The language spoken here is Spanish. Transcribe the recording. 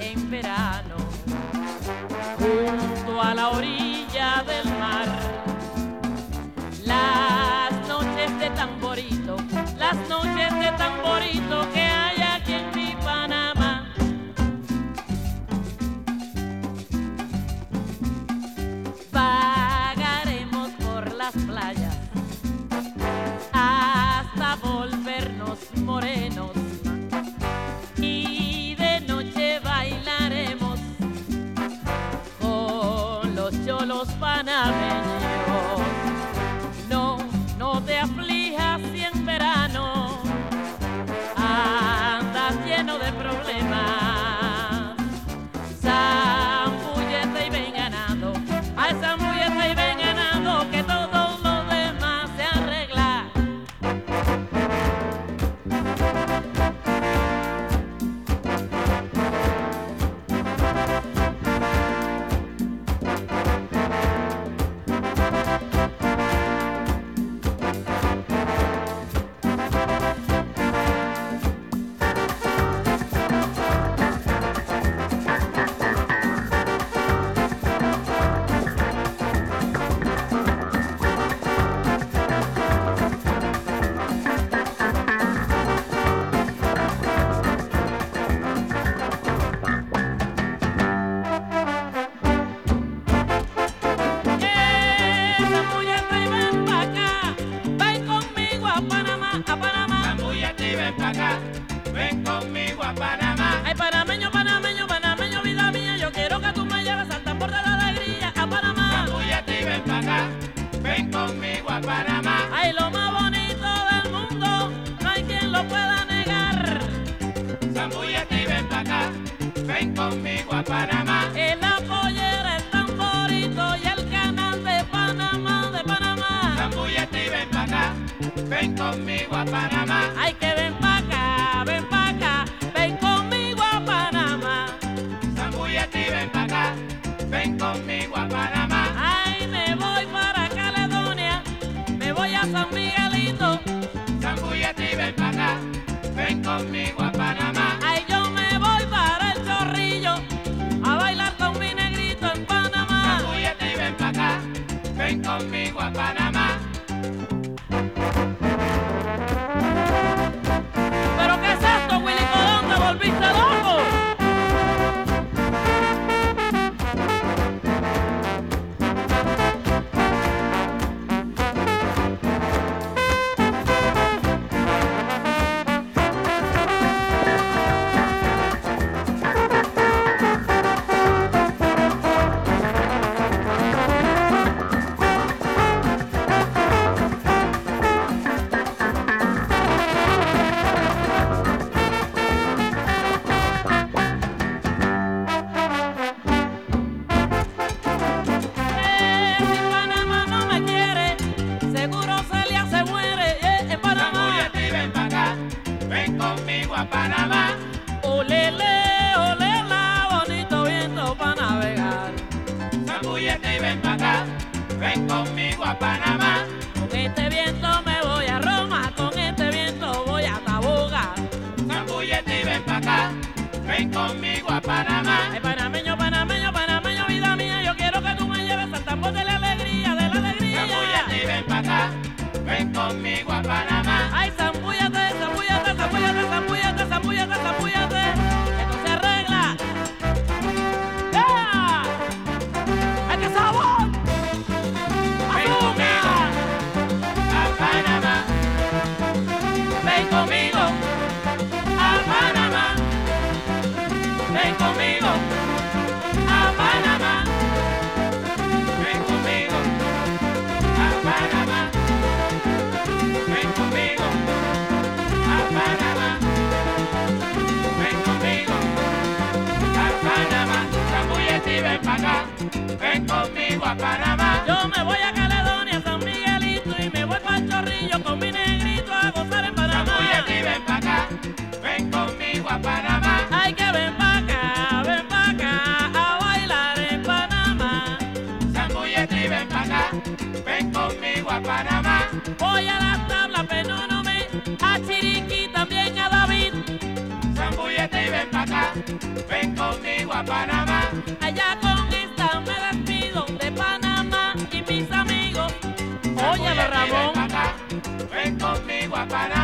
en verano, junto a la orilla del los panameños. A Panamá. Zambúllate y ven pa' acá, ven conmigo a Panamá. Ay, panameño, panameño, panameño, vida mía, yo quiero que tú me lleves al tambor de la alegría a Panamá. Zambúllate y ven pa' acá, ven conmigo a Panamá. Ay, lo más bonito del mundo, no hay quien lo pueda negar. Zambúllate y ven pa' acá, ven conmigo a Panamá. El ven conmigo a Panamá. Ay, que ven pa' acá, ven pa' acá, ven conmigo a Panamá. Zambúllate y ven pa' acá, ven conmigo a Panamá. Ay, me voy para Caledonia, me voy a San Miguelito. Zambúllate y ven pa' acá, ven conmigo a Panamá. Ay, yo me voy para el chorrillo a bailar con mi negrito en Panamá. Zambúllate y ven pa' acá, ven conmigo a Panamá. Con este viento me voy a Roma, con este viento voy a Taboga. Zambúllate y ven pa' acá, ven conmigo a Panamá. Ay, panameño, panameño, panameño, vida mía, yo quiero que tú me lleves al tambor de la alegría, de la alegría. Zambúllate y ven pa' acá, ven conmigo a Ven conmigo a Panamá. Yo me voy a Caledonia, San Miguelito y me voy para Chorrillo con mi negrito a gozar en Panamá. Zambúllate y ven pa' acá. Ven conmigo a Panamá. Ay, que ven pa' acá, ven pa' acá a bailar en Panamá. Zambúllate y ven pa' acá, ven conmigo a Panamá. Voy a las Vem comigo a parar.